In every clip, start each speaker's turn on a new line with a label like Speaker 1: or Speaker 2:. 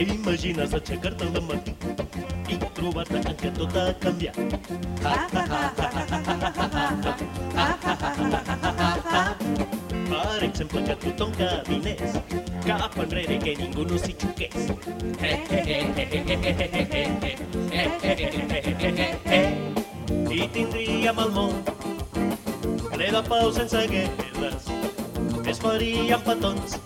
Speaker 1: T'imagines aixecar-te al matí i trobar-te que tot ha canviat. Per exemple, que tothom caminés cap enrere que ningú no s'hi xoqués. I tindríem el món ple de pau sense guerres. Es farien petons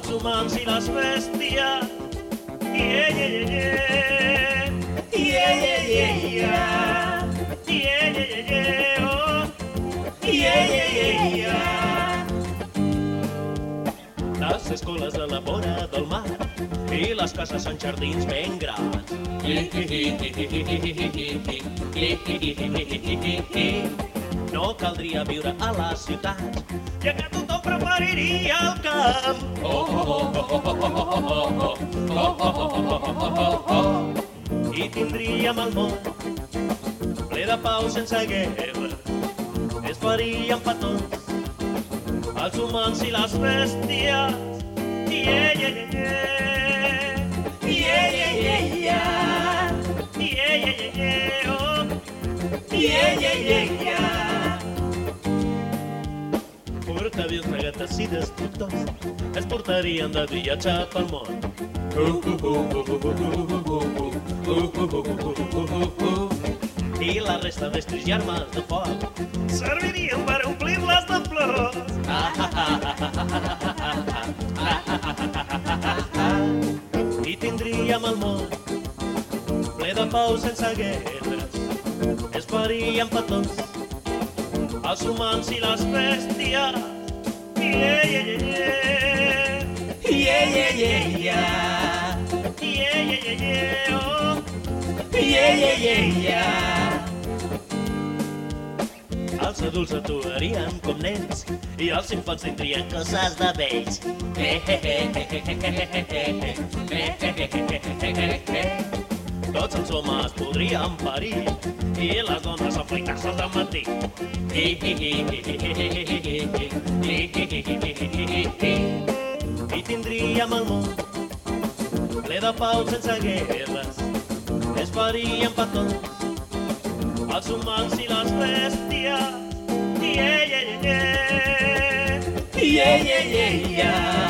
Speaker 1: els humans i les bèsties. Yeah, yeah, yeah. Yeah, yeah, yeah, yeah. Yeah, yeah, yeah, yeah. Oh. Yeah, yeah, yeah, yeah. Les escoles a la vora del mar i les cases en jardins ben grans. No caldria viure a la ciutat, ja que tothom preferiria el camp. I tindríem el món ple de pau sense guerra. Es faríem petons els humans i les bèsties. Yeah, yeah, yeah, yeah. Portaavions, regates i destructors es portarien de viatge pel món. I la resta d'estris i armes de foc servirien per omplir-les de flors. I tindríem el món ple de pau sense guerres. Es farien petons els humans i les bèsties. Yeah, yeah, yeah, yeah. Yeah, yeah, yeah, yeah. Yeah, yeah, yeah, yeah. Oh. Yeah, yeah, yeah, yeah. Els adults actuarien com nens i els infants tindrien coses de vells. Tots els homes podrien parir i les dones afaitar-se de matí. I tindríem el món ple de pau sense guerres. Es farien petons els humans i les bèsties. Yeah, yeah, yeah. Yeah, yeah, yeah, yeah. Yeah,